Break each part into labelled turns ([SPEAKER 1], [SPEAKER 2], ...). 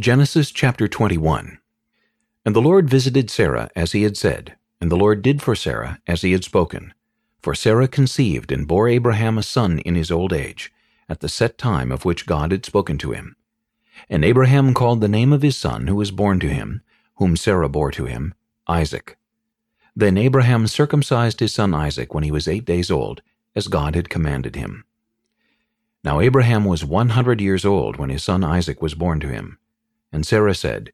[SPEAKER 1] Genesis chapter 21 And the Lord visited Sarah as he had said, and the Lord did for Sarah as he had spoken. For Sarah conceived and bore Abraham a son in his old age, at the set time of which God had spoken to him. And Abraham called the name of his son who was born to him, whom Sarah bore to him, Isaac. Then Abraham circumcised his son Isaac when he was eight days old, as God had commanded him. Now Abraham was one hundred years old when his son Isaac was born to him. And Sarah said,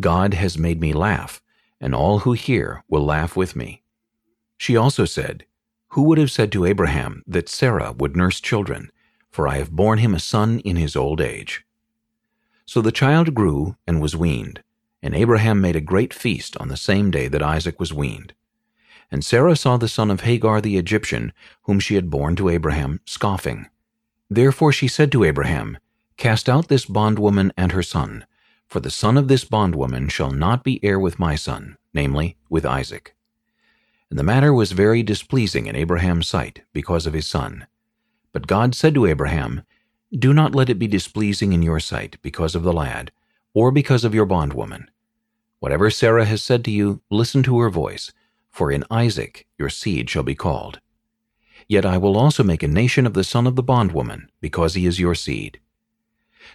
[SPEAKER 1] God has made me laugh, and all who hear will laugh with me. She also said, Who would have said to Abraham that Sarah would nurse children? For I have borne him a son in his old age. So the child grew and was weaned, and Abraham made a great feast on the same day that Isaac was weaned. And Sarah saw the son of Hagar the Egyptian, whom she had borne to Abraham, scoffing. Therefore she said to Abraham, Cast out this bondwoman and her son, for the son of this bondwoman shall not be heir with my son, namely, with Isaac. And the matter was very displeasing in Abraham's sight because of his son. But God said to Abraham, Do not let it be displeasing in your sight because of the lad, or because of your bondwoman. Whatever Sarah has said to you, listen to her voice, for in Isaac your seed shall be called. Yet I will also make a nation of the son of the bondwoman, because he is your seed.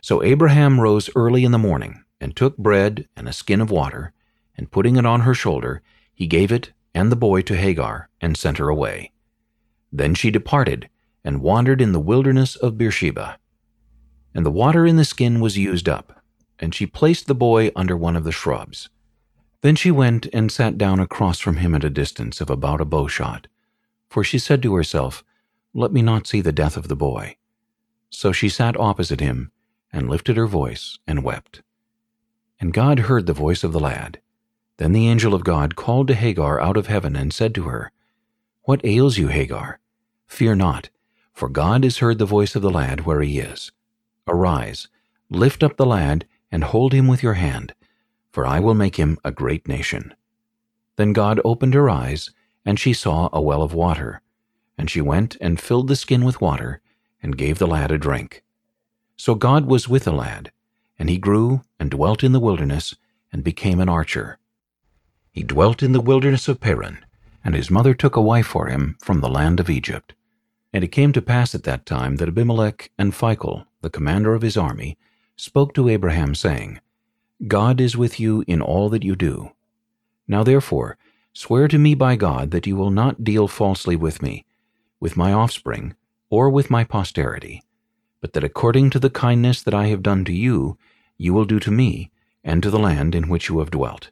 [SPEAKER 1] So Abraham rose early in the morning, and took bread and a skin of water, and putting it on her shoulder, he gave it and the boy to Hagar, and sent her away. Then she departed, and wandered in the wilderness of Beersheba. And the water in the skin was used up, and she placed the boy under one of the shrubs. Then she went and sat down across from him at a distance of about a bow shot, for she said to herself, Let me not see the death of the boy. So she sat opposite him, and lifted her voice, and wept. And God heard the voice of the lad. Then the angel of God called to Hagar out of heaven and said to her, What ails you, Hagar? Fear not, for God has heard the voice of the lad where he is. Arise, lift up the lad, and hold him with your hand, for I will make him a great nation. Then God opened her eyes, and she saw a well of water. And she went and filled the skin with water, and gave the lad a drink. So God was with the lad, and he grew and dwelt in the wilderness, and became an archer. He dwelt in the wilderness of Paran, and his mother took a wife for him from the land of Egypt. And it came to pass at that time that Abimelech and Phicol, the commander of his army, spoke to Abraham, saying, God is with you in all that you do. Now therefore, swear to me by God that you will not deal falsely with me, with my offspring, or with my posterity, but that according to the kindness that I have done to you, you will do to me, and to the land in which you have dwelt.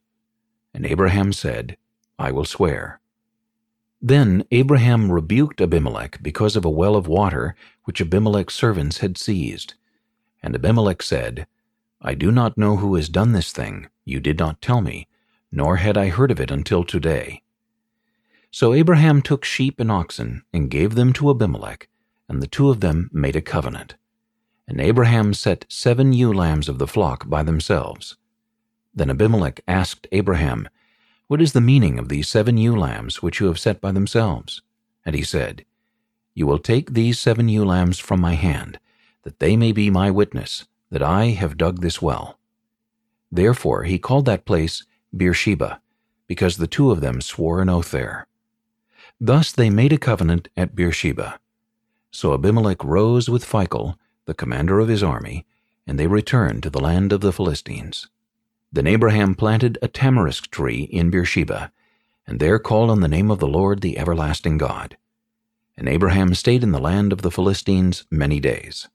[SPEAKER 1] And Abraham said, I will swear. Then Abraham rebuked Abimelech because of a well of water which Abimelech's servants had seized. And Abimelech said, I do not know who has done this thing, you did not tell me, nor had I heard of it until today. So Abraham took sheep and oxen, and gave them to Abimelech, and the two of them made a covenant. And Abraham set seven ewe lambs of the flock by themselves. Then Abimelech asked Abraham, What is the meaning of these seven ewe lambs which you have set by themselves? And he said, You will take these seven ewe lambs from my hand, that they may be my witness, that I have dug this well. Therefore he called that place Beersheba, because the two of them swore an oath there. Thus they made a covenant at Beersheba. So Abimelech rose with Phicol, the commander of his army, and they returned to the land of the Philistines. Then Abraham planted a tamarisk tree in Beersheba, and there called on the name of the Lord the everlasting God. And Abraham stayed in the land of the Philistines many days.